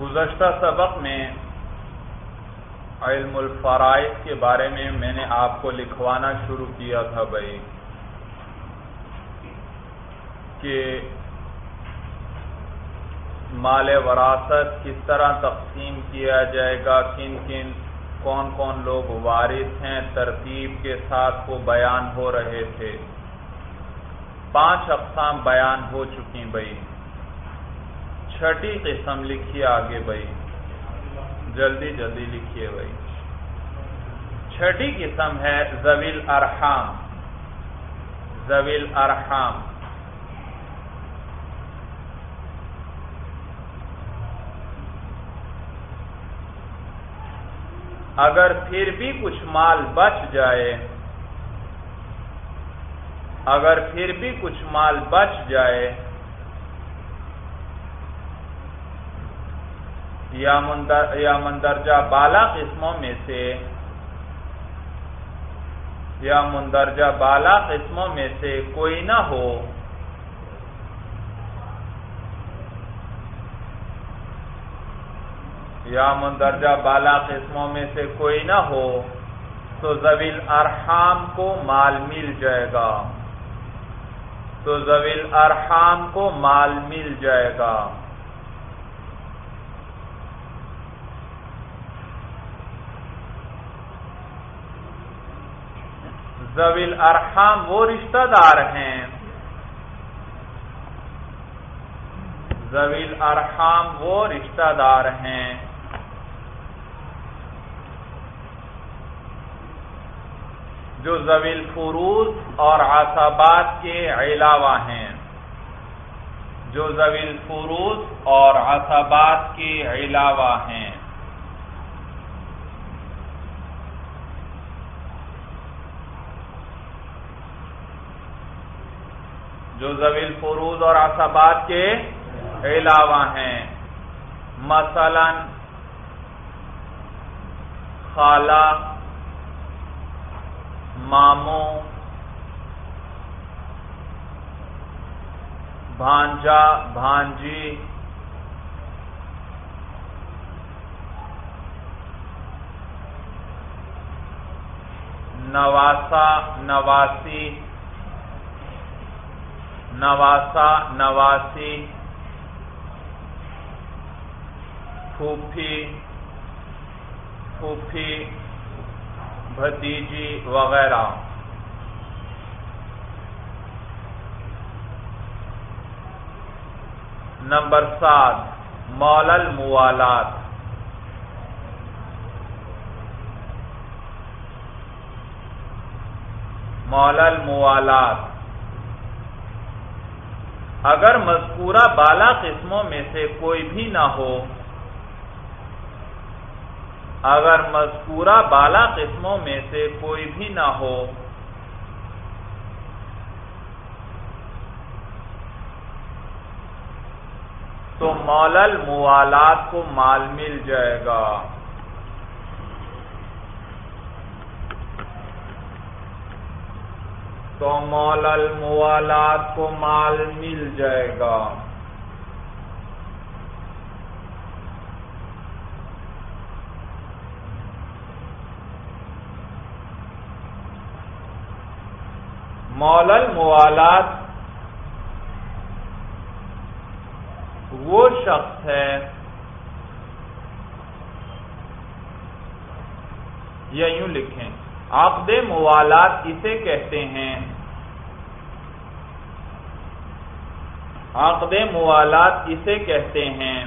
گزشتہ سبق میں علم الفرائض کے بارے میں میں نے آپ کو لکھوانا شروع کیا تھا بھائی، کہ مال وراثت کس طرح تقسیم کیا جائے گا، کن کن، کون کون لوگ وارث ہیں، ترتیب کے ساتھ وہ بیان ہو رہے تھے۔ پانچ اقسام بیان ہو چکی بھائی۔ چھٹی قسم لکھیے آگے بھائی۔ جلدی جلدی لکھیے بھائی۔ چھٹی قسم ہے زویل ارحام زویل ارحام اگر پھر بھی کچھ مال بچ جائے، اگر پھر بھی کچھ مال بچ جائے یا مندرجہ بالا قسموں میں سے یا مندرجہ بالا قسموں میں سے کوئی نہ ہو۔ یا مندرجہ بالا قسموں میں سے کوئی نہ ہو، تو زویل ارحام کو مال مل جائے گا۔ تو زویل ارحام کو مال مل جائے گا۔ زویل ارحام وہ رشتہ دار ہیں۔ زویل ارحام وہ رشتہ دار ہیں۔ جو زویل فروز اور عصابات کے علاوہ ہیں۔ جو زویل فروز اور عصابات کے علاوہ ہیں۔ جو زویل فروز اور عصابات کے علاوہ ہیں۔ مثلا، خالہ، ماموں، بھانجا، بھانجی، نواسا، نواسی نواسا نواسی پھوپھی پھوپھی بھتیجی وغیرہ۔ نمبر سات مول الموالات۔ مول الموالات۔ اگر مذکورہ بالا قسموں میں سے کوئی بھی نہ ہو، اگر مذکورہ بالا قسموں میں سے کوئی بھی نہ ہو، تو مولل موالات کو مال مل جائے گا۔ تو مولل موالات کو مال مل جائے گا۔ مولل موالات وہ شخص ہے یا یوں لکھیں۔ عقد موالات اسے کہتے ہیں۔ عقد موالات اسے کہتے ہیں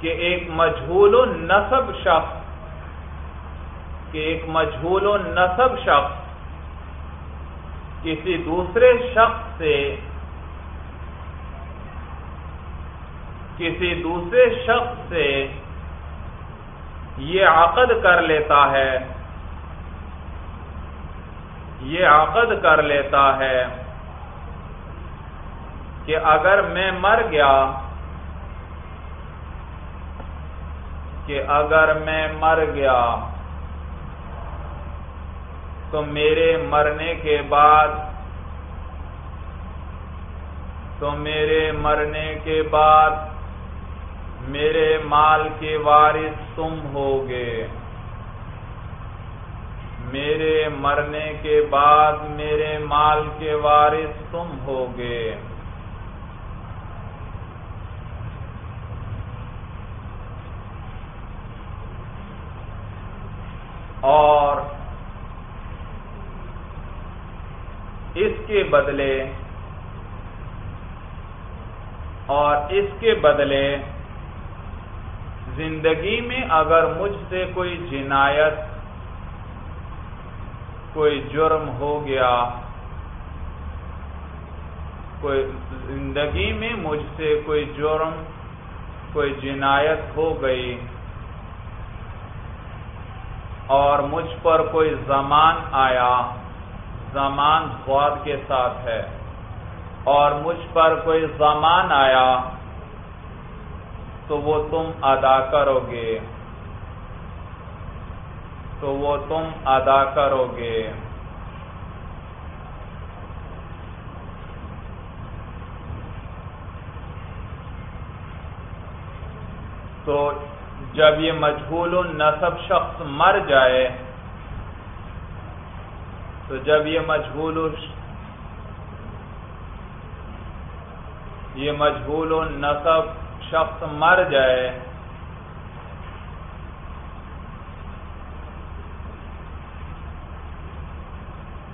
کہ ایک مجھول و نصب شخص، کہ ایک مجھول و نصب شخص کسی دوسرے شخص سے، کسی دوسرے شخص سے یہ عقد کر لیتا ہے۔ یہ عقد کر لیتا ہے کہ اگر میں مر گیا، کہ اگر میں مر گیا، تو میرے مرنے کے بعد، تو میرے مرنے کے بعد میرے مال کے وارث تم ہوگے۔ میرے مرنے کے بعد میرے مال کے وارث تم ہوگے۔ اور اس کے بدلے اور اس کے بدلے زندگی میں اگر مجھ سے کوئی جنایت، کوئی جرم ہو گیا، کوئی زندگی میں مجھ سے کوئی جرم، کوئی جنایت ہو گئی اور مجھ پر کوئی زمان آیا، زمان خواد کے ساتھ ہے، اور مجھ پر کوئی زمان آیا تو وہ تم ادا کرو گے۔ تو وہ تم ادا کرو گے۔ تو جب یہ مجھول النصب شخص مر جائے، تو جب یہ مجھول یہ مجھول النصب شخص مر جائے،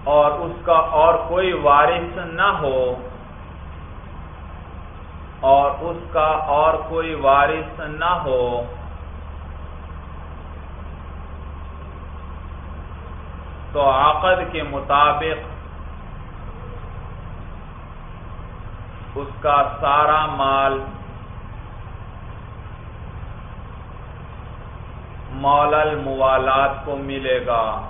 اور اس کا اور کوئی وارث نہ ہو، اور اس کا اور کوئی وارث نہ ہو، تو عقد کے مطابق اس کا سارا مال مول الموالات کو ملے گا۔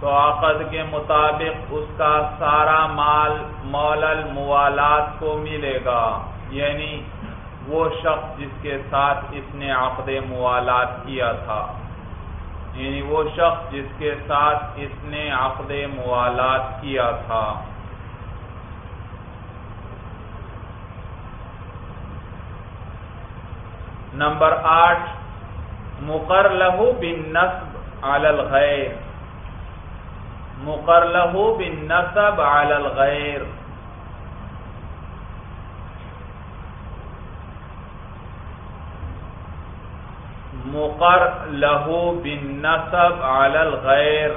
تو عقد کے مطابق اس کا سارا مال مول الموالات کو ملے گا۔ یعنی وہ شخص جس کے ساتھ اس نے عقد موالات کیا تھا۔ یعنی وہ شخص جس کے ساتھ اس نے عقد موالات کیا تھا۔ نمبر آٹھ مقر لہو بن نصب الغیر۔ مقر لہو بن نصب الغیر۔ مقر لہو بن نصب الغیر۔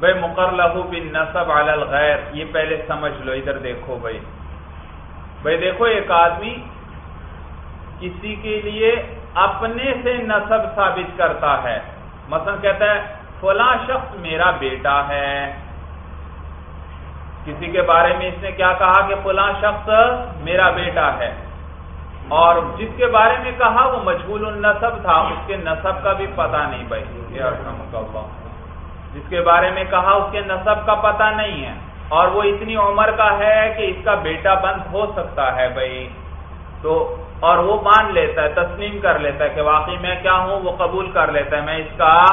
بھائی مقر لہو بن نصب علی الغیر، یہ پہلے سمجھ لو، ادھر دیکھو بھائی۔ بھائی دیکھو، ایک آدمی کسی کے لیے اپنے سے نصب ثابت کرتا ہے۔ مثلا کہتا ہے، فلاں شخص میرا بیٹا ہے۔ کسی کے بارے میں اس نے کیا کہا کہ فلاں شخص میرا بیٹا ہے۔ اور جس کے بارے میں کہا، وہ مجبول النصب تھا، اس کے نصب کا بھی پتا نہیں بھائی۔ جس کے بارے میں کہا، اس کے نصب کا پتا نہیں ہے۔ اور وہ اتنی عمر کا ہے کہ اس کا بیٹا بند ہو سکتا ہے بھائی۔ تو، اور وہ مان لیتا ہے، تسلیم کر لیتا ہے کہ واقعی میں کیا ہوں؟ وہ قبول کر لیتا ہے، میں اس کا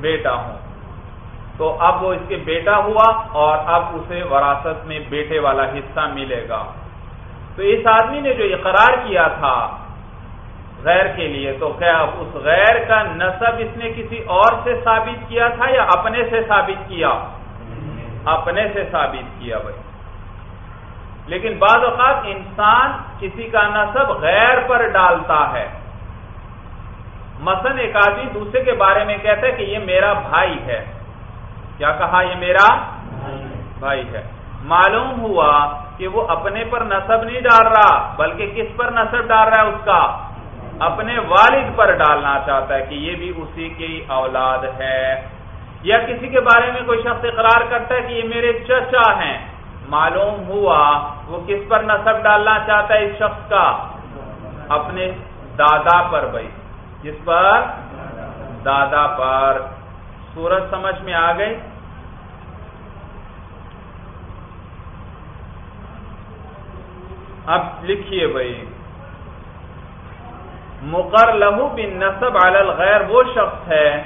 بیٹا ہوں۔ تو اب وہ اس کے بیٹا ہوا اور اب اسے وراثت میں بیٹے والا حصہ ملے گا۔ تو اس آدمی نے جو اقرار کیا تھا غیر کے لیے تو کیا اس غیر کا نصب اس نے کسی اور سے ثابت کیا تھا یا اپنے سے ثابت کیا؟ اپنے سے ثابت کیا بھائی۔ لیکن بعض اوقات انسان کسی کا نصب غیر پر ڈالتا ہے۔ مثلا ایک آدمی دوسرے کے بارے میں کہتا ہے کہ یہ میرا بھائی ہے۔ کیا کہا؟ یہ میرا بھائی ہے۔ معلوم ہوا کہ وہ اپنے پر نصب نہیں ڈال رہا، بلکہ کس پر نصب ڈال رہا ہے اس کا؟ اپنے والد پر ڈالنا چاہتا ہے کہ یہ بھی اسی کی اولاد ہے یا کسی کے بارے میں کوئی شخص اقرار کرتا ہے کہ یہ میرے چچا ہیں۔ معلوم ہوا وہ کس پر نصب ڈالنا چاہتا ہے اس شخص کا؟ اپنے دادا پر بھائی۔ کس پر؟ دادا پر۔ سورج سمجھ میں آ گئی؟ اب لکھیے بھائی۔ مقر لہو بن نصب علی الغیر، وہ شخص ہے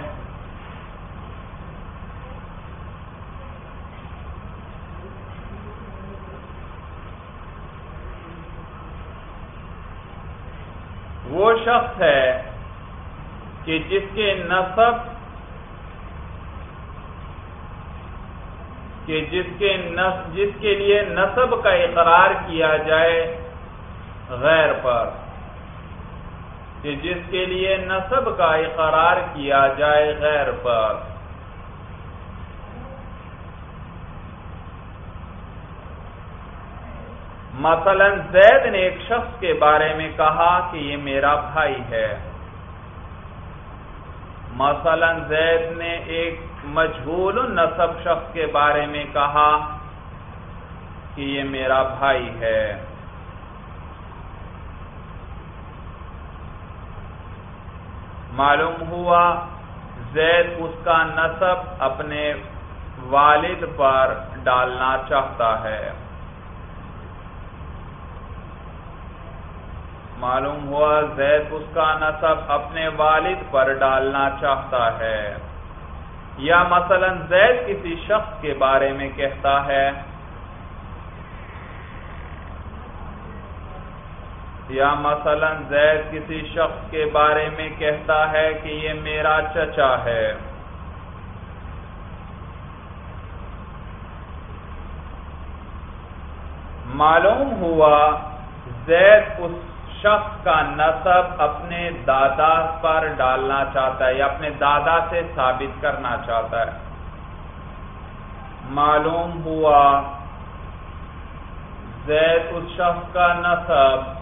وہ شخص ہے کہ جس کے نصب کہ جس کے جس کے لیے نصب کا اقرار کیا جائے غیر پر۔ کہ جس کے لیے نصب کا اقرار کیا جائے غیر پر۔ مثلا زید نے ایک شخص کے بارے میں کہا کہ یہ میرا بھائی ہے۔ مثلا زید نے ایک مجھول نصب شخص کے بارے میں کہا کہ یہ میرا بھائی ہے۔ معلوم ہوا، زید اس کا نصب اپنے والد پر ڈالنا چاہتا ہے۔ معلوم ہوا، زید اس کا نصب اپنے والد پر ڈالنا چاہتا ہے۔ یا مثلا زید کسی شخص کے بارے میں کہتا ہے یا مثلا زید کسی شخص کے بارے میں کہتا ہے کہ یہ میرا چچا ہے۔ معلوم ہوا زید اس شخص کا نصب اپنے دادا پر ڈالنا چاہتا ہے یا اپنے دادا سے ثابت کرنا چاہتا ہے۔ معلوم ہوا زید اس شخص کا نصب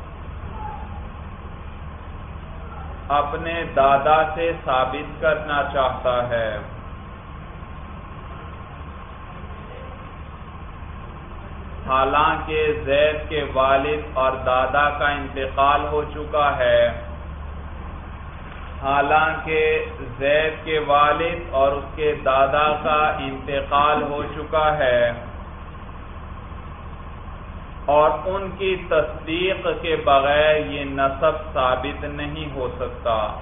اپنے دادا سے ثابت کرنا چاہتا ہے۔ حالانکہ زید کے والد اور دادا کا انتقال ہو چکا ہے۔ حالانکہ زید کے والد اور اس کے دادا کا انتقال ہو چکا ہے۔ اور ان کی تصدیق کے بغیر یہ نصب ثابت نہیں ہو سکتا۔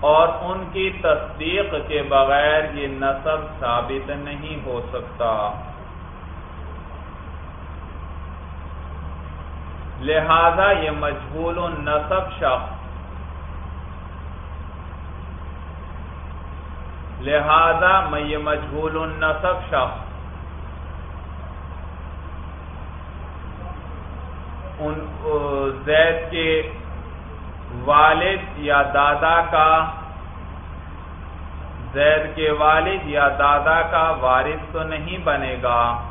اور ان کی تصدیق کے بغیر یہ نصب ثابت نہیں ہو سکتا۔ لہذا یہ مجھول نصب شخص۔ لہذا میں یہ مجھول نصب شخص۔ ان زید کے والد یا دادا کا، زید کے والد یا دادا کا وارث تو نہیں بنے گا۔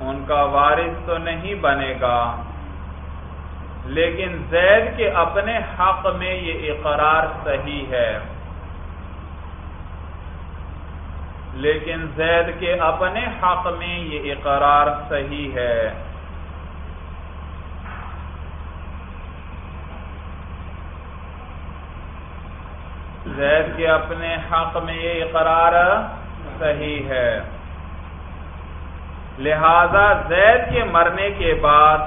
ان کا وارث تو نہیں بنے گا۔ لیکن زید کے اپنے حق میں یہ اقرار صحیح ہے۔ لیکن زید کے اپنے حق میں یہ اقرار صحیح ہے۔ زید کے اپنے حق میں یہ اقرار صحیح ہے۔ لہذا زید کے مرنے کے بعد،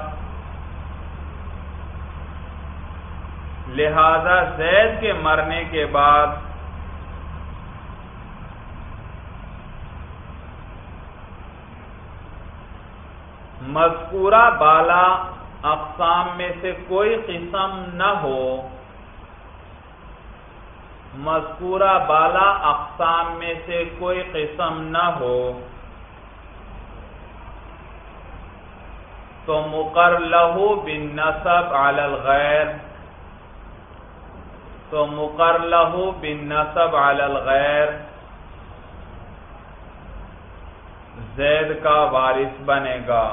لہذا زید کے مرنے کے بعد مذکورہ بالا اقسام میں سے کوئی قسم نہ ہو۔ مذکورہ بالا اقسام میں سے کوئی قسم نہ ہو۔ تو مقر لہو بن نصب علی الغیر تو مقر لہو بن نصب علی الغیر زید کا وارث بنے گا۔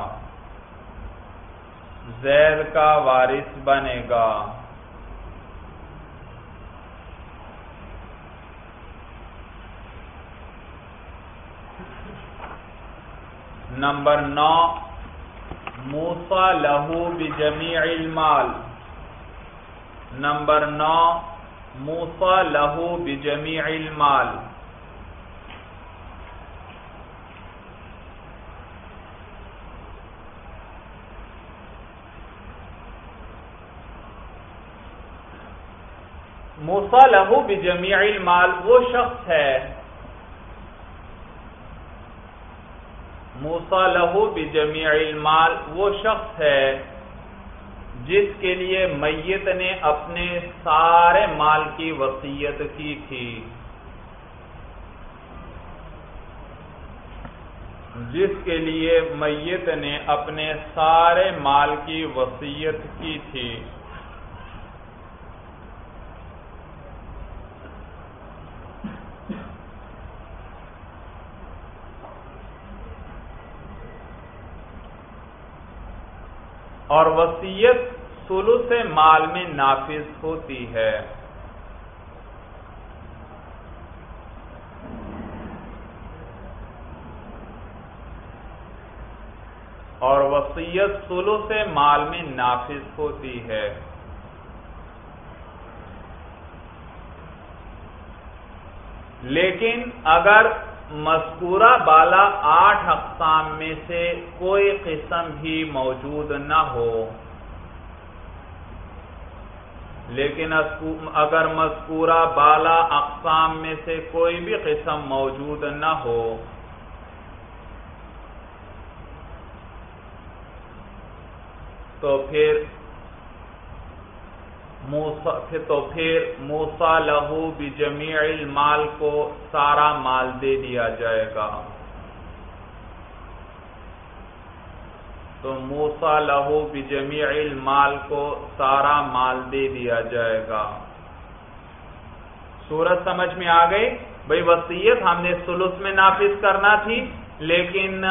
زید کا وارث بنے گا۔ نمبر نو موسا لہو بجمیع المال۔ نمبر نو موسا لہو بجمیع المال۔ موسا لہو بجمیع المال، وہ شخص ہے۔ موسا لہو بجمیع المال، وہ شخص ہے جس کے لیے میت نے اپنے سارے مال کی وسیعت کی تھی۔ جس کے لیے میت نے اپنے سارے مال کی وسیعت کی تھی۔ اور وسیعت سلو سے مال میں نافذ ہوتی ہے۔ اور وسیعت سلو سے مال میں نافذ ہوتی ہے۔ لیکن اگر مذکورہ بالا آٹھ اقسام میں سے کوئی قسم بھی موجود نہ ہو۔ لیکن اگر مذکورہ بالا اقسام میں سے کوئی بھی قسم موجود نہ ہو۔ تو پھر موسا تو پھر موسا لہو بجمیع المال کو سارا مال دے دیا جائے گا۔ تو موسا لہو بجمیع المال کو سارا مال دے دیا جائے گا۔ سورج سمجھ میں آ گئی؟ بھائی وسیعت ہم نے سلس میں نافذ کرنا تھی، لیکن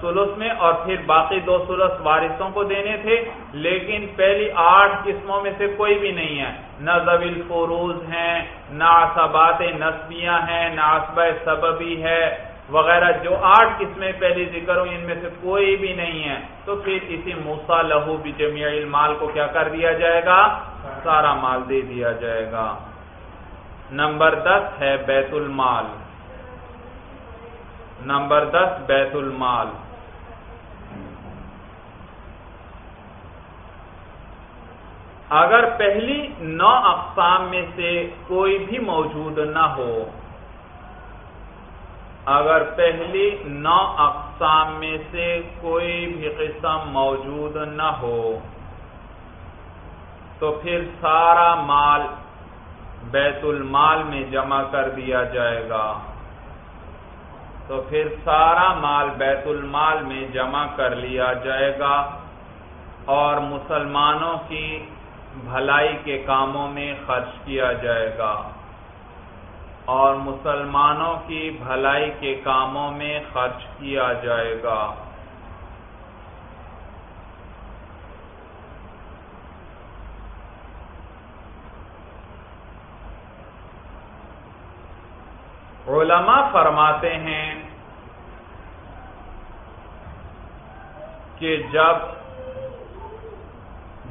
سلس میں اور پھر باقی دو سلس وارثوں کو دینے تھے، لیکن پہلی آٹھ قسموں میں سے کوئی بھی نہیں ہے۔ نہ زویل فروز ہیں، نہ عصبات نسبیاں ہیں، نہ عصب سببی ہے، وغیرہ جو آٹھ قسمیں پہلی ذکر ہوئی، ان میں سے کوئی بھی نہیں ہے۔ تو پھر اسی موسا لہو بھی المال کو کیا کر دیا جائے گا؟ سارا مال دے دیا جائے گا۔ نمبر دس ہے بیت المال۔ نمبر دس، بیت المال۔ اگر پہلی نو اقسام میں سے کوئی بھی موجود نہ ہو، اگر پہلی نو اقسام میں سے کوئی بھی قسم موجود نہ ہو، تو پھر سارا مال بیت المال میں جمع کر دیا جائے گا۔ تو پھر سارا مال بیت المال میں جمع کر لیا جائے گا اور مسلمانوں کی بھلائی کے کاموں میں خرچ کیا جائے گا اور مسلمانوں کی بھلائی کے کاموں میں خرچ کیا جائے گا۔ علماء فرماتے ہیں کہ جب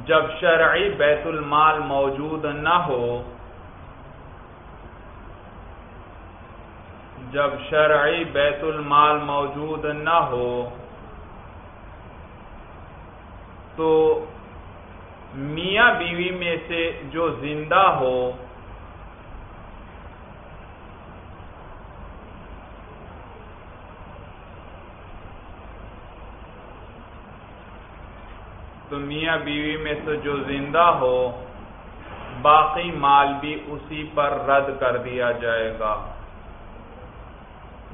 جب شرعی بیت المال موجود نہ ہو، جب شرعی بیت المال موجود نہ ہو، تو میاں بیوی میں سے جو زندہ ہو تو میاں بیوی میں سے جو زندہ ہو، باقی مال بھی اسی پر رد کر دیا جائے گا۔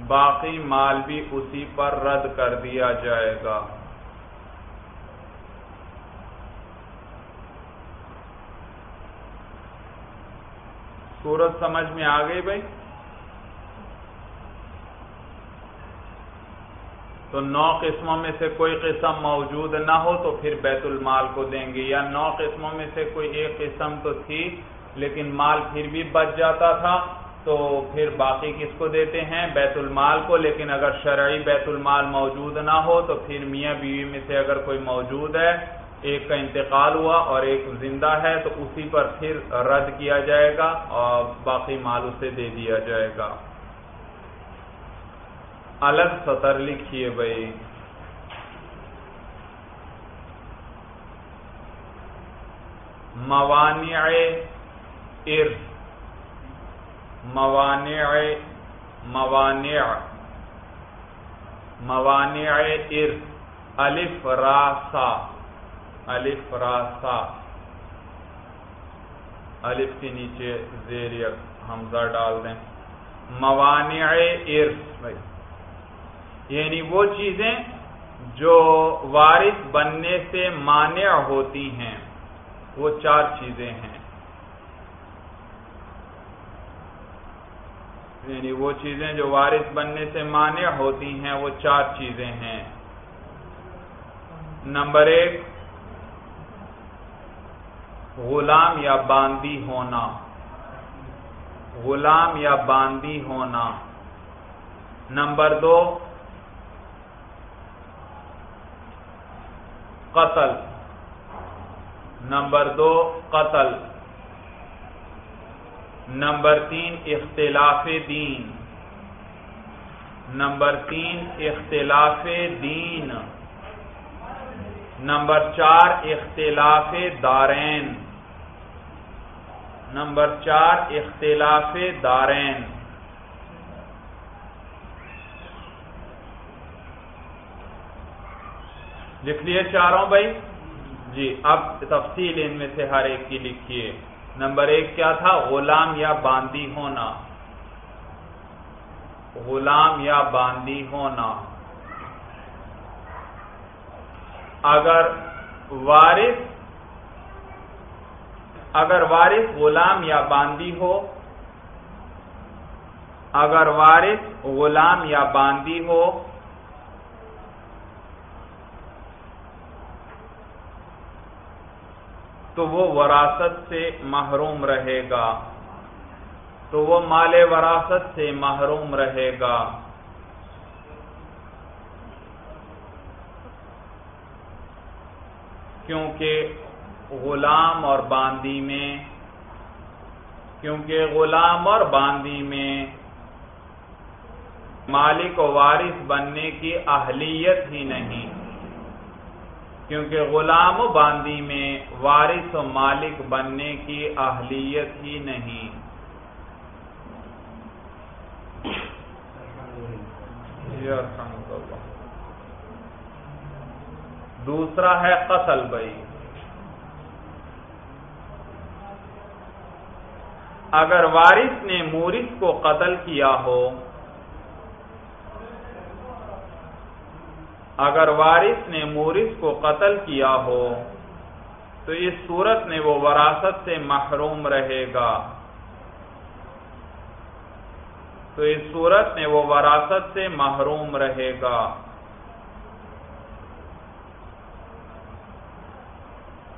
باقی مال بھی اسی پر رد کر دیا جائے گا۔ سورج سمجھ میں آ گئی بھائی؟ تو نو قسموں میں سے کوئی قسم موجود نہ ہو تو پھر بیت المال کو دیں گے، یا نو قسموں میں سے کوئی ایک قسم تو تھی، لیکن مال پھر بھی بچ جاتا تھا، تو پھر باقی کس کو دیتے ہیں؟ بیت المال کو، لیکن اگر شرعی بیت المال موجود نہ ہو تو پھر میاں بیوی میں سے اگر کوئی موجود ہے، ایک کا انتقال ہوا اور ایک زندہ ہے، تو اسی پر پھر رد کیا جائے گا اور باقی مال اسے دے دیا جائے گا۔ الگ سطر لکھیے بھائی۔ موانع ارث موانع موانع۔ موانع ارث الف راسا الف راسا الف کے نیچے زیر حمزہ ڈال دیں۔ موانع ارث بھائی۔ یعنی وہ چیزیں جو وارث بننے سے مانع ہوتی ہیں، وہ چار چیزیں ہیں۔ یعنی وہ چیزیں جو وارث بننے سے مانع ہوتی ہیں، وہ چار چیزیں ہیں۔ نمبر ایک، غلام یا باندی ہونا۔ غلام یا باندی ہونا۔ نمبر دو قتل. نمبر دو، قتل. نمبر تین، اختلاف دین. نمبر تین، اختلاف دین. نمبر چار، اختلاف دارین. نمبر چار، اختلاف دارین. لکھ لیے چاروں بھائی؟ جی اب تفصیل ان میں سے ہر ایک کی لکھیے۔ نمبر ایک کیا تھا؟ غلام یا باندی ہونا۔ غلام یا باندی ہونا۔ اگر وارث اگر وارث غلام یا باندی ہو، اگر وارث غلام یا باندی ہو تو وہ وراثت سے محروم رہے گا۔ تو وہ مال وراثت سے محروم رہے گا۔ کیونکہ غلام اور باندی میں، کیونکہ غلام اور باندی میں مالک و وارث بننے کی اہلیت ہی نہیں۔ کیونکہ غلام و باندی میں وارث و مالک بننے کی اہلیت ہی نہیں۔ دوسرا ہے قتل بھائی۔ اگر وارث نے مورث کو قتل کیا ہو اگر وارث نے مورث کو قتل کیا ہو، تو اس صورت میں وہ وراثت سے محروم رہے گا۔ تو اس صورت میں وہ وراثت سے محروم رہے گا۔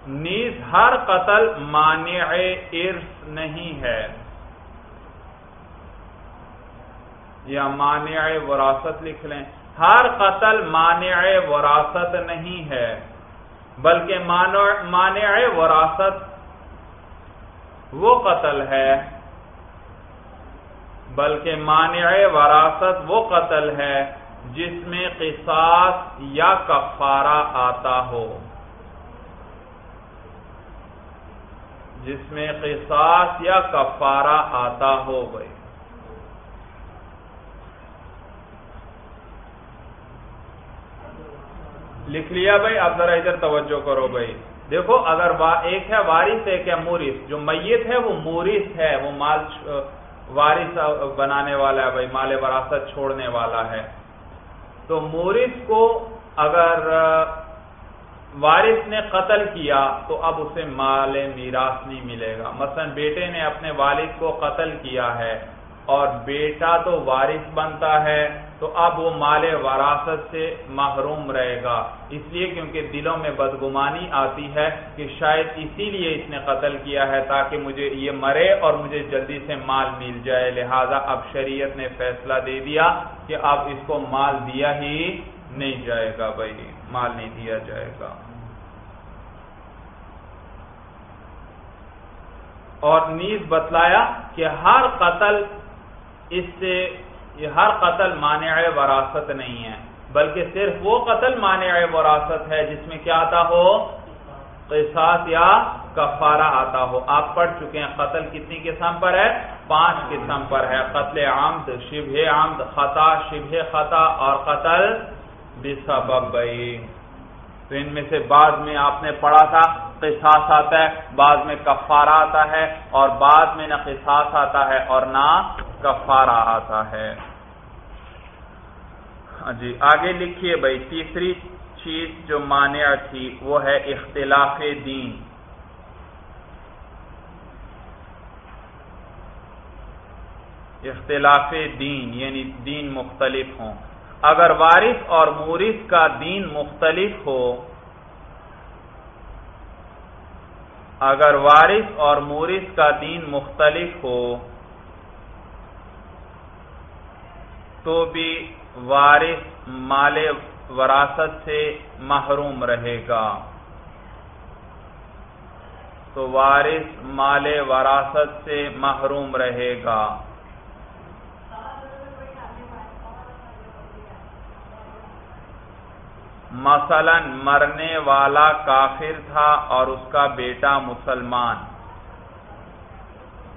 نیز ہر قتل مانع ارث نہیں ہے۔ یا مانع وراثت لکھ لیں۔ ہر قتل مانع وراثت نہیں ہے، بلکہ مانع وراثت وہ قتل ہے، بلکہ مانع وراثت وہ قتل ہے جس میں قصاص یا کفارہ آتا ہو۔ جس میں قصاص یا کفارہ آتا ہو گئی لکھ لیا بھائی اب ذرا ادھر توجہ کرو بھائی۔ دیکھو، اگر ایک ہے وارث، ایک ہے مورث۔ جو میت ہے، وہ مورث ہے، وہ مال وارث بنانے والا ہے بھائی، مال وراثت چھوڑنے والا ہے۔ تو مورث کو اگر وارث نے قتل کیا، تو اب اسے مال میراث نہیں ملے گا۔ مثلا بیٹے نے اپنے والد کو قتل کیا ہے، اور بیٹا تو وارث بنتا ہے تو اب وہ مال وراثت سے محروم رہے گا۔ اس لیے کیونکہ دلوں میں بدگمانی آتی ہے کہ شاید اسی لیے اس نے قتل کیا ہے تاکہ مجھے یہ مرے اور مجھے جلدی سے مال مل جائے۔ لہذا اب شریعت نے فیصلہ دے دیا کہ اب اس کو مال دیا ہی نہیں جائے گا بھائی۔ مال نہیں دیا جائے گا۔ اور نیز بتلایا کہ ہر قتل اس سے یہ ہر قتل مانع وراثت نہیں ہے، بلکہ صرف وہ قتل مانع وراثت ہے جس میں کیا آتا ہو؟ قصاص یا کفارہ آتا ہو۔ آپ پڑھ چکے ہیں، قتل کتنی قسم پر ہے؟ پانچ قسم پر ہے۔ قتل عمد، شبہ عمد، خطا، شبہ خطا اور قتل بسبب تو ان میں سے بعد میں آپ نے پڑھا تھا، قصاص آتا ہے بعد میں کفارہ آتا ہے اور بعد میں نہ قصاص آتا ہے اور نہ کفارہ آتا ہے۔ ہاں جی آگے لکھیے بھائی، تیسری چیز جو مانع تھی وہ ہے اختلاف دین۔ اختلاف دین یعنی دین مختلف ہوں۔ اگر وارث اور مورث کا دین مختلف ہو، اگر وارث اور مورث کا دین مختلف ہو، تو بھی وارث مال وراثت سے محروم رہے گا۔ تو وارث مال وراثت سے محروم رہے گا۔ مثلا مرنے والا کافر تھا اور اس کا بیٹا مسلمان۔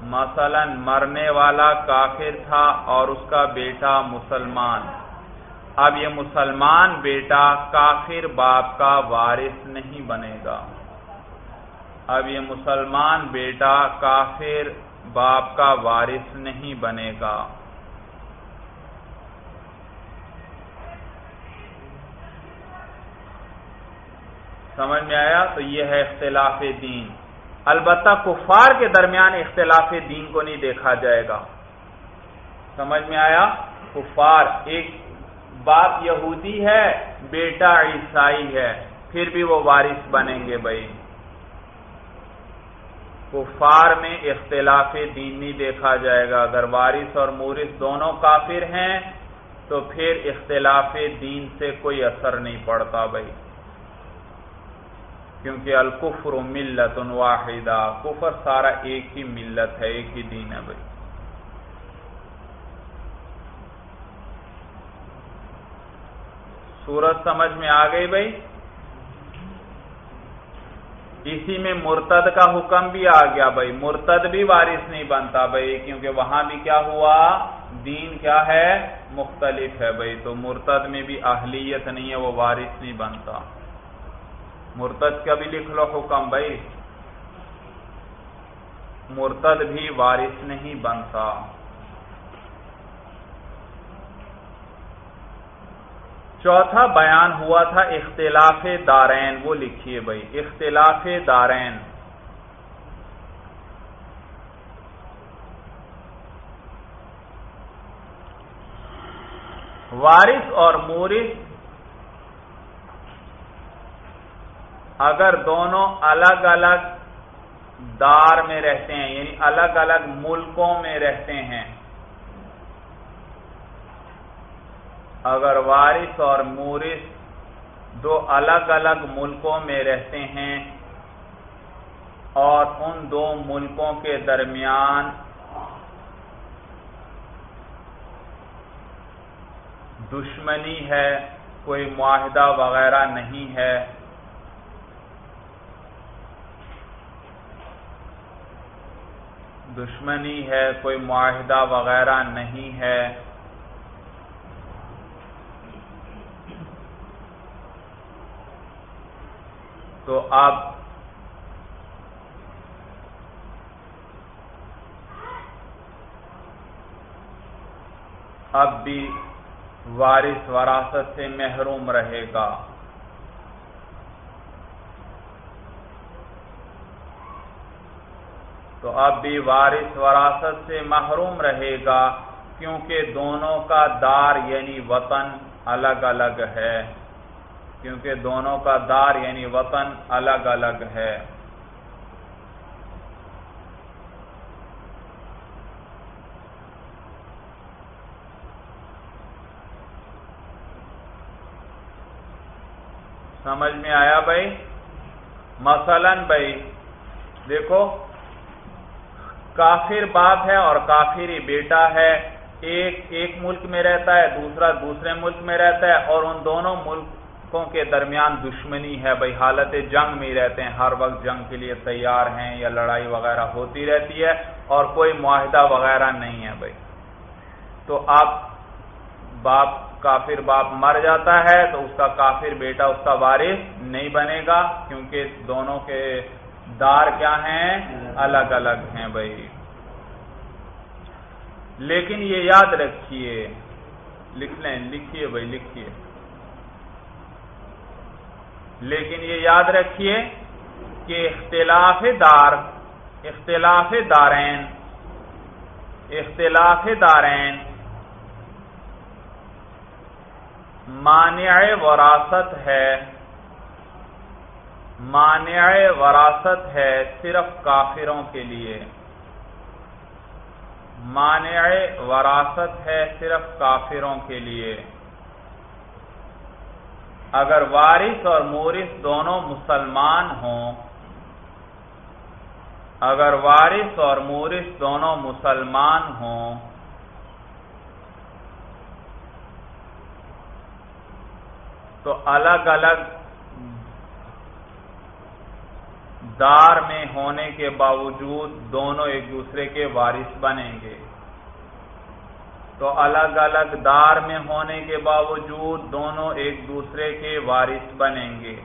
مثلا مرنے والا کافر تھا اور اس کا بیٹا مسلمان۔ اب یہ مسلمان بیٹا کافر باپ کا وارث نہیں بنے گا۔ اب یہ مسلمان بیٹا کافر باپ کا وارث نہیں بنے گا۔ سمجھ میں آیا؟ تو یہ ہے اختلاف دین۔ البتہ کفار کے درمیان اختلاف دین کو نہیں دیکھا جائے گا۔ سمجھ میں آیا؟ کفار ایک باپ یہودی ہے، بیٹا عیسائی ہے، پھر بھی وہ وارث بنیں گے بھائی۔ کفار میں اختلاف دین نہیں دیکھا جائے گا۔ اگر وارث اور مورث دونوں کافر ہیں، تو پھر اختلاف دین سے کوئی اثر نہیں پڑتا بھائی۔ کیونکہ الکفر ملت واحدہ۔ کفر سارا ایک ہی ملت ہے، ایک ہی دین ہے بھائی۔ سورت سمجھ میں آ گئی بھائی؟ اسی میں مرتد کا حکم بھی آ گیا بھائی۔ مرتد بھی وارث نہیں بنتا بھائی، کیونکہ وہاں بھی کیا ہوا؟ دین کیا ہے؟ مختلف ہے بھائی۔ تو مرتد میں بھی اہلیت نہیں ہے، وہ وارث نہیں بنتا۔ مرتد کا بھی لکھ لو حکم بھائی۔ مرتد بھی وارث نہیں بنتا۔ چوتھا بیان ہوا تھا اختلاف دارین، وہ لکھیے بھائی، اختلاف دارین۔ وارث اور مورث اگر دونوں الگ الگ دار میں رہتے ہیں یعنی الگ الگ ملکوں میں رہتے ہیں اگر وارث اور مورث دو الگ الگ ملکوں میں رہتے ہیں اور ان دو ملکوں کے درمیان دشمنی ہے، کوئی معاہدہ وغیرہ نہیں ہے۔ دشمنی ہے، کوئی معاہدہ وغیرہ نہیں ہے۔ تو اب اب بھی وارث وراثت سے محروم رہے گا۔ تو اب بھی وارث وراثت سے محروم رہے گا کیونکہ دونوں کا دار یعنی وطن الگ الگ ہے۔ کیونکہ دونوں کا دار یعنی وطن الگ الگ ہے۔ سمجھ میں آیا بھائی؟ مثلا بھائی، دیکھو، کافر باپ ہے اور کافر ہی بیٹا ہے۔ ایک ایک ملک میں رہتا ہے، دوسرا دوسرے ملک میں رہتا ہے اور ان دونوں ملک کے درمیان دشمنی ہے، بھائی حالت جنگ میں رہتے ہیں۔ ہر وقت جنگ کے لیے تیار ہیں یا لڑائی وغیرہ ہوتی رہتی ہے اور کوئی معاہدہ وغیرہ نہیں ہے بھائی۔ تو آپ باپ کافر باپ مر جاتا ہے تو اس کا کافر بیٹا، اس کا وارث نہیں بنے گا کیونکہ دونوں کے دار کیا ہیں؟ الگ الگ ہیں بھائی۔ لیکن یہ یاد رکھیے، لکھ لیں، لکھیے بھائی، لکھیے۔ لیکن یہ یاد رکھیے کہ اختلاف دار، اختلاف دارین اختلاف دارین مانع وراثت ہے، مانع وراثت ہے صرف کافروں کے لیے۔ مانع وراثت ہے صرف کافروں کے لیے۔ اگر وارث اور مورث دونوں مسلمان ہوں، اگر وارث اور مورث دونوں مسلمان ہوں، تو الگ الگ دار میں ہونے کے باوجود دونوں ایک دوسرے کے وارث بنیں گے۔ تو الگ الگ دار میں ہونے کے باوجود دونوں ایک دوسرے کے وارث بنیں گے۔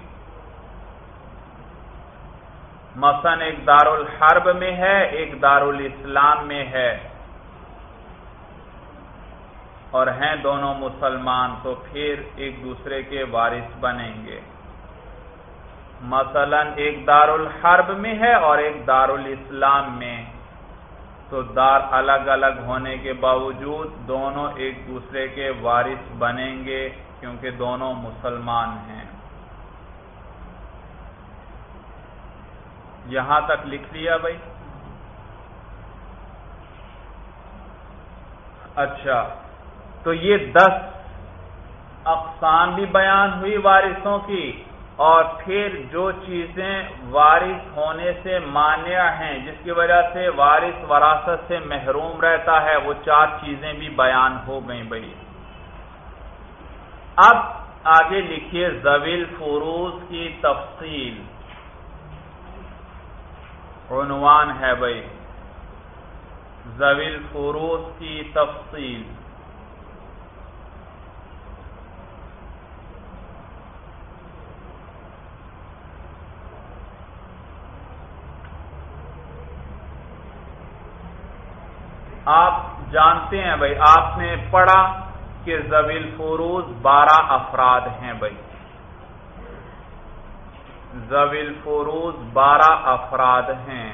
مثلا ایک دار الحرب میں ہے، ایک دار الاسلام میں ہے۔ اور ہیں دونوں مسلمان، تو پھر ایک دوسرے کے وارث بنیں گے۔ مثلا ایک دار الحرب میں ہے اور ایک دار الاسلام میں۔ تو دار الگ الگ ہونے کے باوجود دونوں ایک دوسرے کے وارث بنیں گے کیونکہ دونوں مسلمان ہیں۔ یہاں تک لکھ لیا بھائی؟ اچھا تو یہ دس اقسام بھی بیان ہوئی وارثوں کی۔ اور پھر جو چیزیں وارث ہونے سے مانع ہیں، جس کی وجہ سے وارث وراثت سے محروم رہتا ہے، وہ چار چیزیں بھی بیان ہو گئیں بھائی۔ اب آگے لکھیے زویل فروز کی تفصیل۔ عنوان ہے بھائی۔ زویل فروز کی تفصیل آپ جانتے ہیں بھائی، آپ نے پڑھا کہ زویل فروز بارہ افراد ہیں بھائی۔ زویل فروز بارہ افراد ہیں۔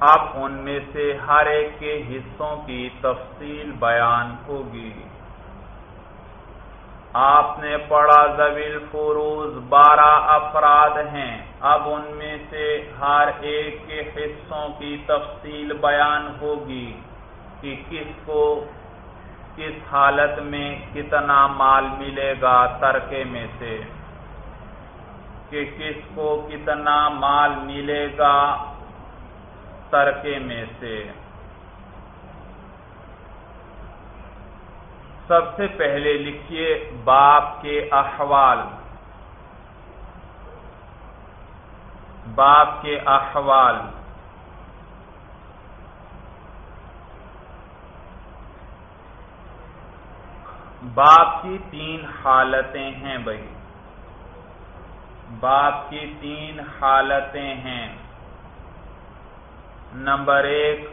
اب ان میں سے ہر ایک کے حصوں کی تفصیل بیان ہوگی۔ آپ نے پڑھا زویل فروز بارہ افراد ہیں۔ اب ان میں سے ہر ایک کے حصوں کی تفصیل بیان ہوگی کہ کس کو کس حالت میں کتنا مال ملے گا ترکے میں سے، کہ کس کو کتنا مال ملے گا ترکے میں سے۔ سب سے پہلے لکھیے باپ کے احوال۔ باپ کے احوال۔ باپ کی تین حالتیں ہیں بھائی۔ باپ کی تین حالتیں ہیں۔ نمبر ایک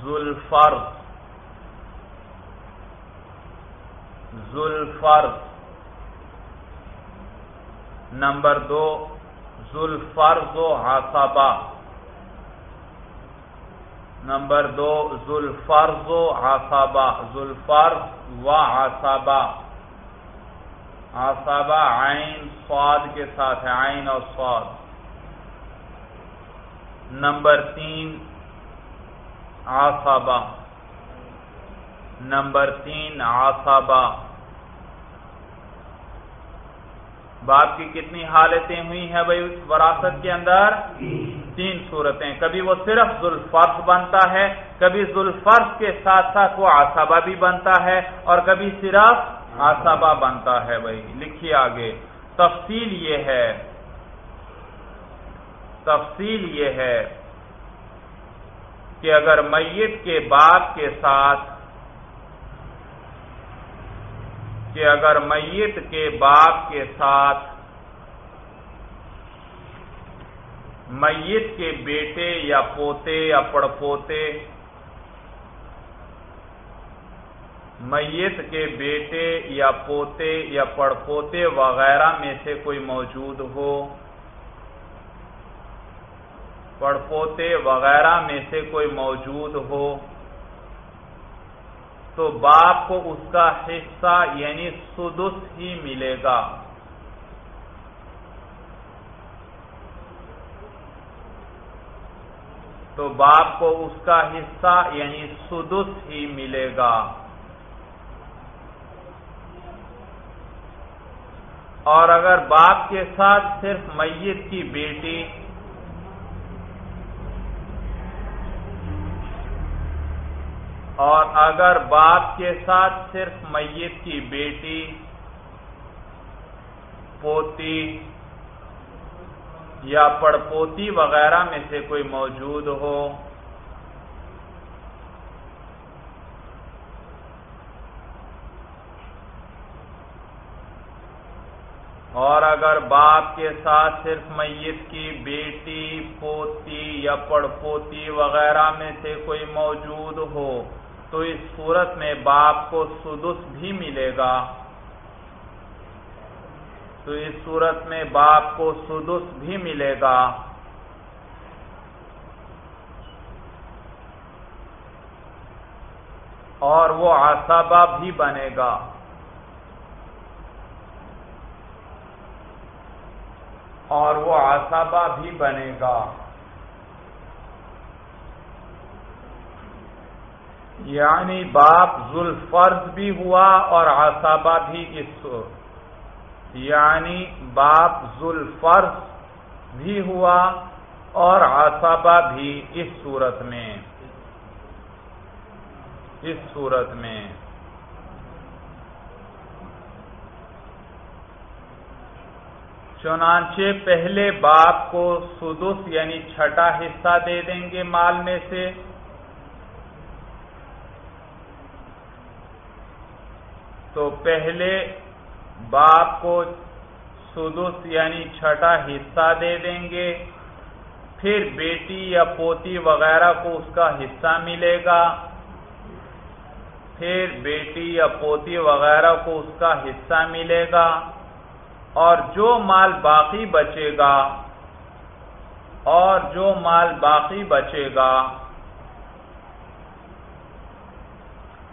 ذوالفرض ذوالفرض. نمبر دو، ذوالفرض و حاصبہ نمبر دو، ذوالفرض و حاصبہ ذوالفرض و حاصبہ حاصبہ عین، سواد کے ساتھ ہے، عین اور سواد. نمبر تین آصابہ نمبر تین آصابہ باپ کی کتنی حالتیں ہوئی ہیں بھائی اس وراثت کے اندر؟ تین صورتیں۔ کبھی وہ صرف ذوالفرض بنتا ہے، کبھی ذوالفرض کے ساتھ ساتھ وہ آسابہ بھی بنتا ہے، اور کبھی صرف آسابہ بنتا ہے بھائی۔ لکھیے آگے۔ تفصیل یہ ہے، تفصیل یہ ہے کہ اگر میت کے باپ کے ساتھ کہ اگر میت کے باپ کے ساتھ میت کے بیٹے یا پوتے یا پڑپوتے میت کے بیٹے یا پوتے یا پڑپوتے وغیرہ میں سے کوئی موجود ہو، پڑپوتے وغیرہ میں سے کوئی موجود ہو تو باپ کو اس کا حصہ یعنی سدس ہی ملے گا۔ تو باپ کو اس کا حصہ یعنی سدس ہی ملے گا۔ اور اگر باپ کے ساتھ صرف میت کی بیٹی اور اگر باپ کے ساتھ صرف میت کی بیٹی، پوتی یا پڑپوتی وغیرہ میں سے کوئی موجود ہو، اور اگر باپ کے ساتھ صرف میت کی بیٹی، پوتی یا پڑپوتی وغیرہ میں سے کوئی موجود ہو تو اس صورت میں باپ کو سدس بھی ملے گا۔ تو اس صورت میں باپ کو سدس بھی ملے گا۔ اور وہ آسابہ بھی بنے گا۔ اور وہ آسابہ بھی بنے گا۔ یعنی باپ ذوالفرض بھی ہوا اور آسابہ بھی اس یعنی باپ ذوالفرض بھی ہوا اور آسابہ بھی اس صورت میں۔ اس صورت میں۔ چنانچہ پہلے باپ کو سدس یعنی چھٹا حصہ دے دیں گے مال میں سے۔ تو پہلے باپ کو سدس یعنی چھٹا حصہ دے دیں گے، پھر بیٹی یا پوتی وغیرہ کو اس کا حصہ ملے گا، پھر بیٹی یا پوتی وغیرہ کو اس کا حصہ ملے گا، اور جو مال باقی بچے گا، اور جو مال باقی بچے گا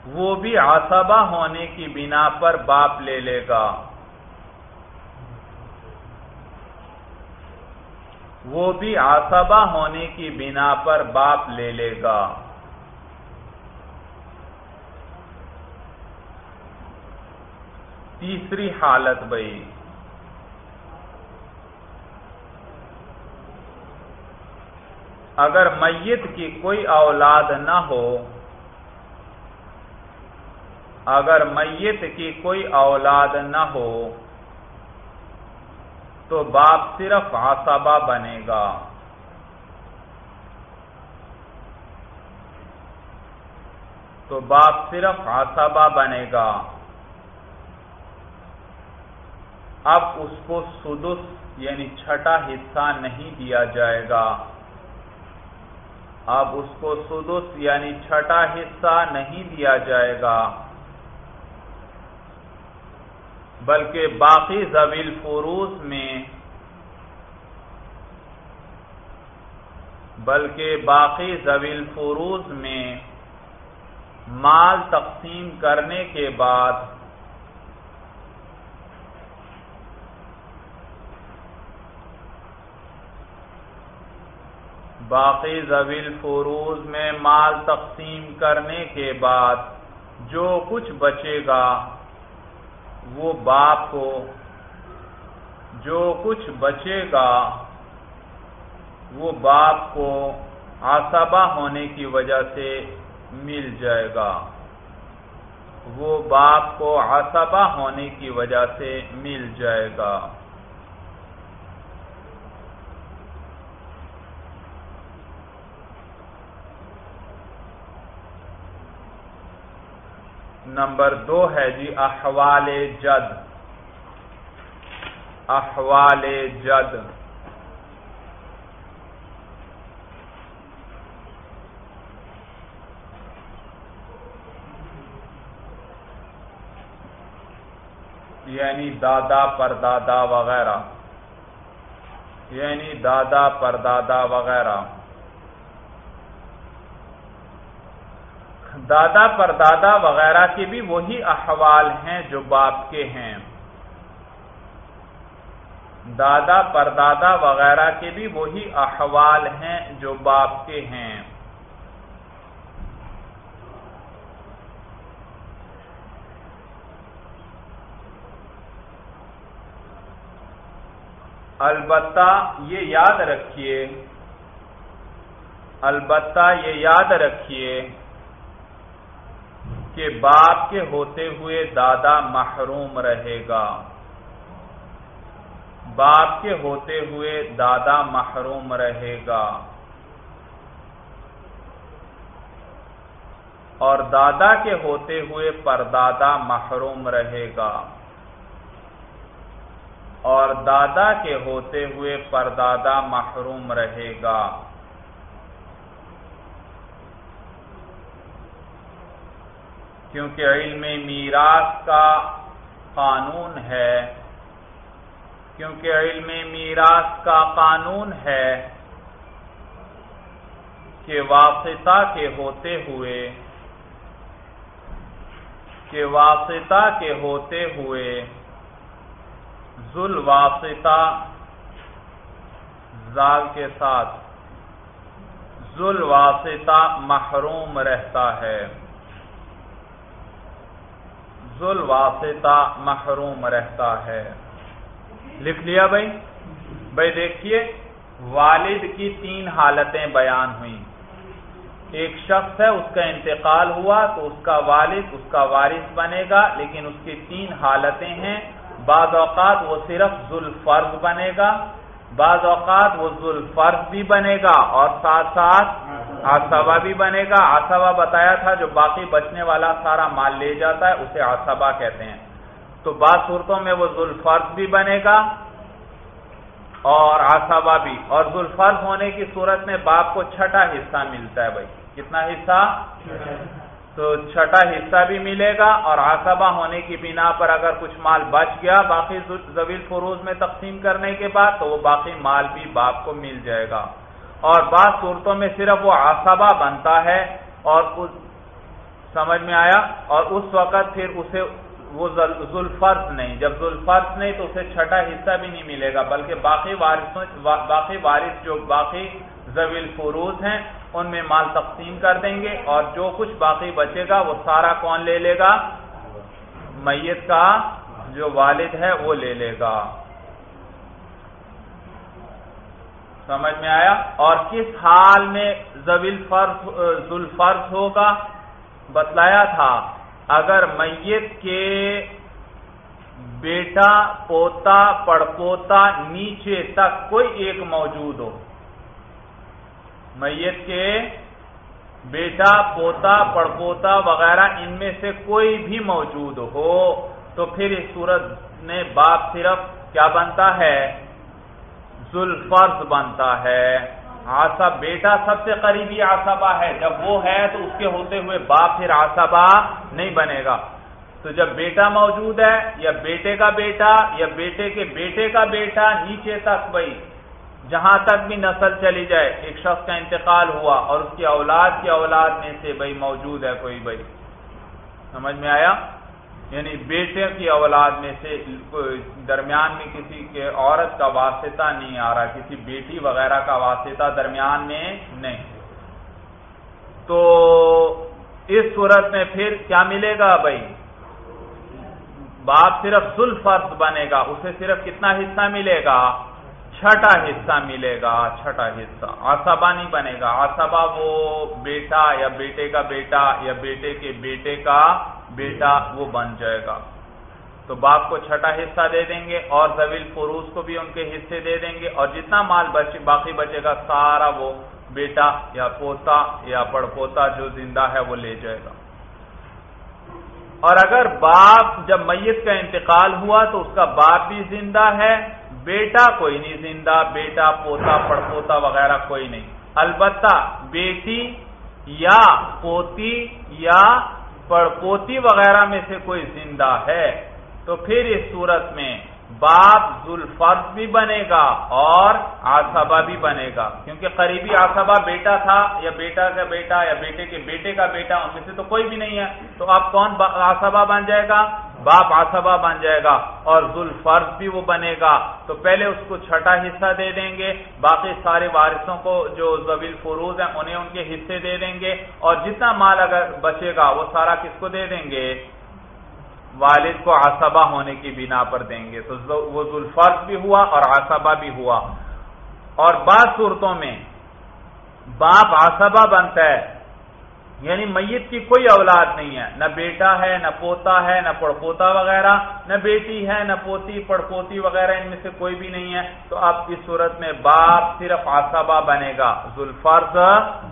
وہ بھی آسبا ہونے کی بنا پر باپ لے لے گا۔ وہ بھی آسبا ہونے کی بنا پر باپ لے لے گا۔ تیسری حالت بھائی۔ اگر میت کی کوئی اولاد نہ ہو اگر میت کی کوئی اولاد نہ ہو، تو باپ صرف آسابہ بنے گا۔ تو باپ صرف آسابہ بنے گا۔ اب اس کو سدس یعنی چھٹا حصہ نہیں دیا جائے گا۔ اب اس کو سدس یعنی چھٹا حصہ نہیں دیا جائے گا۔ بلکہ باقی زویل فروز میں بلکہ باقی زویل فروز میں مال تقسیم کرنے کے بعد باقی زویل فروز میں مال تقسیم کرنے کے بعد جو کچھ بچے گا وہ باپ کو جو کچھ بچے گا، وہ باپ کو آسابہ ہونے کی وجہ سے مل جائے گا۔ وہ باپ کو آسابہ ہونے کی وجہ سے مل جائے گا۔ نمبر دو ہے جی احوال جد۔ احوال جد۔ یعنی دادا پردادا وغیرہ۔ یعنی دادا پردادا وغیرہ۔ دادا پردادا وغیرہ کے بھی وہی احوال ہیں جو باپ کے ہیں۔ دادا پردادا وغیرہ کے بھی وہی احوال ہیں جو باپ کے ہیں۔ البتہ یہ یاد رکھیے، البتہ یہ یاد رکھیے کہ باپ کے ہوتے ہوئے دادا محروم رہے گا۔ باپ کے ہوتے ہوئے دادا محروم رہے گا۔ اور دادا کے ہوتے ہوئے پردادا محروم رہے گا۔ اور دادا کے ہوتے ہوئے پردادا محروم رہے گا۔ کیونکہ علم میراث کا قانون ہے۔ کیونکہ علم میراث کا قانون ہے کہ واسطہ کے ہوتے ہوئے، کہ واسطہ کے ہوتے ہوئے ذل واسطہ زال کے ساتھ، ذل واسطہ محروم رہتا ہے۔ ذل واسطہ محروم رہتا ہے۔ لکھ لیا بھائی؟ بھائی دیکھیے، والد کی تین حالتیں بیان ہوئیں۔ ایک شخص ہے، اس کا انتقال ہوا تو اس کا والد، اس کا وارث بنے گا، لیکن اس کی تین حالتیں ہیں۔ بعض اوقات وہ صرف ذوالفرض بنے گا، بعض اوقات وہ ذوالفرض بھی بنے گا اور ساتھ ساتھ آسبا بھی بنے گا۔ آسبا بتایا تھا جو باقی بچنے والا سارا مال لے جاتا ہے، اسے آسبا کہتے ہیں۔ تو بعض صورتوں میں وہ ذوالفرض بھی بنے گا اور آسبا بھی۔ اور ذوالفرض ہونے کی صورت میں باپ کو چھٹا حصہ ملتا ہے بھائی۔ کتنا حصہ؟ تو چھٹا حصہ بھی ملے گا اور آسبا ہونے کی بنا پر اگر کچھ مال بچ گیا باقی زویل فروز میں تقسیم کرنے کے بعد، تو وہ باقی مال بھی باپ کو مل جائے گا۔ اور بعض صورتوں میں صرف وہ آسبا بنتا ہے اور اس سمجھ میں آیا اور اس وقت پھر اسے وہ ذوالفرض نہیں، جب ذوالفرض نہیں تو اسے چھٹا حصہ بھی نہیں ملے گا، بلکہ باقی وارث باقی وارث جو باقی زویل فروز ہیں، ان میں مال تقسیم کر دیں گے اور جو کچھ باقی بچے گا وہ سارا کون لے لے گا؟ میت کا جو والد ہے وہ لے لے گا۔ سمجھ میں آیا اور کس حال میں زویل فرض ذوالفرض ہوگا؟ بتلایا تھا، اگر میت کے بیٹا، پوتا، پڑپوتا نیچے تک کوئی ایک موجود ہو، میت کے بیٹا، پوتا، پڑپوتا وغیرہ ان میں سے کوئی بھی موجود ہو، تو پھر اس صورت میں باپ صرف کیا بنتا ہے؟ ذوالفرض بنتا ہے۔ آسا بیٹا سب سے قریبی آسبا ہے۔ جب وہ ہے تو اس کے ہوتے ہوئے باپ پھر آسبا نہیں بنے گا۔ تو جب بیٹا موجود ہے، یا بیٹے کا بیٹا، یا بیٹے کے بیٹے کا بیٹا، نیچے تک بھائی، جہاں تک بھی نسل چلی جائے، ایک شخص کا انتقال ہوا اور اس کی اولاد کی اولاد میں سے بھائی موجود ہے کوئی بھائی۔ سمجھ میں آیا؟ یعنی بیٹے کی اولاد میں سے درمیان میں کسی کے عورت کا واسطہ نہیں آ رہا، کسی بیٹی وغیرہ کا واسطہ درمیان میں نہیں۔ تو اس صورت میں پھر کیا ملے گا بھائی؟ باپ صرف ذوالفرض بنے گا، اسے صرف کتنا حصہ ملے گا؟ چھٹا حصہ ملے گا، چھٹا حصہ۔ آسبا نہیں بنے گا آسبا وہ بیٹا یا بیٹے کا بیٹا یا بیٹے کے بیٹے کا بیٹا وہ بن جائے گا۔ تو باپ کو چھٹا حصہ دے دیں گے اور زویل فروز کو بھی ان کے حصے دے دیں گے اور جتنا مال بچے باقی بچے گا، سارا وہ بیٹا یا پوتا یا پڑ پوتا جو زندہ ہے وہ لے جائے گا۔ اور اگر باپ جب میت کا انتقال ہوا تو اس کا باپ بھی زندہ ہے، بیٹا کوئی نہیں زندہ، بیٹا، پوتا پڑ پوتا وغیرہ کوئی نہیں۔ البتہ بیٹی یا پوتی یا پڑپوتی وغیرہ میں سے کوئی زندہ ہے، تو پھر اس صورت میں باپ ذوالفرد بھی بنے گا اور آسبا بھی بنے گا۔ کیونکہ قریبی آسبا بیٹا تھا، یا بیٹا کا بیٹا، یا بیٹے کے بیٹے کا بیٹا، ان میں سے تو کوئی بھی نہیں ہے۔ تو اب کون آسبا بن جائے گا؟ باپ آسبا بن جائے گا اور ذوالفرض بھی وہ بنے گا۔ تو پہلے اس کو چھٹا حصہ دے دیں گے، باقی سارے وارثوں کو جو زویل فروز ہیں، انہیں ان کے حصے دے دیں گے۔ اور جتنا مال اگر بچے گا، وہ سارا کس کو دے دیں گے؟ والد کو آسبا ہونے کی بنا پر دیں گے۔ تو وہ ذوالفرض بھی ہوا اور آسبا بھی ہوا۔ اور بعض صورتوں میں باپ آسبا بنتا ہے۔ یعنی میت کی کوئی اولاد نہیں ہے۔ نہ بیٹا ہے، نہ پوتا ہے، نہ پڑپوتا وغیرہ، نہ بیٹی ہے، نہ پوتی، پڑپوتی وغیرہ، ان میں سے کوئی بھی نہیں ہے۔ تو اب اس صورت میں باپ صرف آسبا بنے گا، ذوالفرض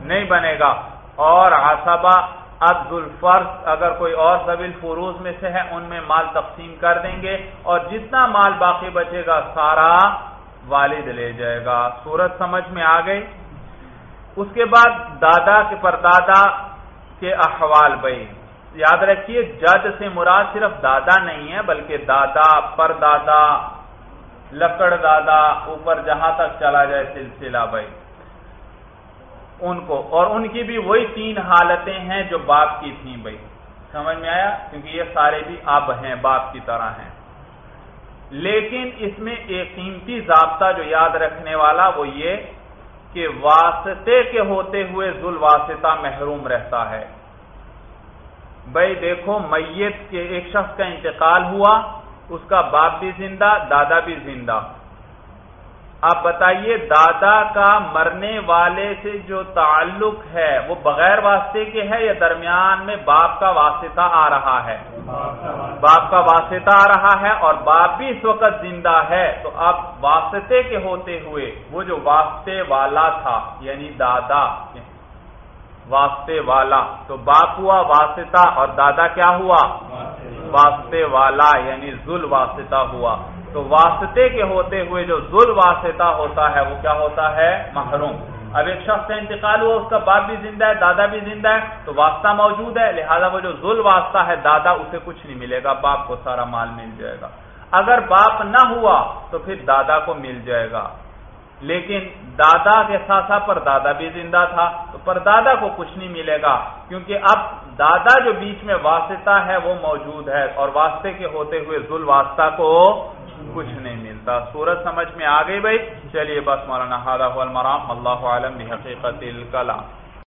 نہیں بنے گا۔ اور آسبا اب ذوالفرض اگر کوئی اور زبیل فروز میں سے ہے، ان میں مال تقسیم کر دیں گے۔ اور جتنا مال باقی بچے گا، سارا والد لے جائے گا۔ صورت سمجھ میں آ گئی؟ اس کے بعد دادا کے پردادا کے احوال بھائی یاد رکھیے جد سے مراد صرف دادا نہیں ہے، بلکہ دادا پر دادا لکڑ دادا، اوپر جہاں تک چلا جائے سلسلہ بھائی ان کو، اور ان کی بھی وہی تین حالتیں ہیں جو باپ کی تھیں بھائی سمجھ میں آیا؟ کیونکہ یہ سارے بھی اب ہیں، باپ کی طرح ہیں۔ لیکن اس میں ایک قیمتی ضابطہ جو یاد رکھنے والا وہ یہ کہ واسطے کے ہوتے ہوئے ذل واسطہ محروم رہتا ہے۔ بھائی دیکھو میت کے ایک شخص کا انتقال ہوا، اس کا باپ بھی زندہ، دادا بھی زندہ۔ آپ بتائیے، دادا کا مرنے والے سے جو تعلق ہے، وہ بغیر واسطے کے ہے یا درمیان میں باپ کا واسطہ آ رہا ہے؟ باپ کا واسطہ آ رہا ہے اور باپ بھی اس وقت زندہ ہے، تو اب واسطے کے ہوتے ہوئے وہ جو واسطے والا تھا یعنی دادا، واسطے والا، تو باپ ہوا واسطہ اور دادا کیا ہوا؟ واسطے والا یعنی ذل واسطہ ہوا۔ تو واسطے کے ہوتے ہوئے جو ذل واسطہ ہوتا ہے، وہ کیا ہوتا ہے؟ محروم۔ اب ایک شخص کا انتقال ہوا، اس کا باپ بھی زندہ ہے، دادا بھی زندہ ہے، تو واسطہ موجود ہے، لہذا وہ جو ذل واسطہ ہے، دادا اسے کچھ نہیں ملے گا، باپ کو سارا مال مل جائے گا۔ اگر باپ نہ ہوا، تو پھر دادا کو مل جائے گا۔ لیکن دادا کے ساتھ ساتھ پر دادا بھی زندہ تھا، تو پر دادا کو کچھ نہیں ملے گا، کیونکہ اب دادا جو بیچ میں واسطہ ہے، وہ موجود ہے۔ اور واسطے کے ہوتے ہوئے ذل واسطہ کو کچھ نہیں ملتا۔ سورج سمجھ میں آ گئی بھائی۔ چلیے بس مولانا المرام۔ اللہ عالم بحقیقت الکلام۔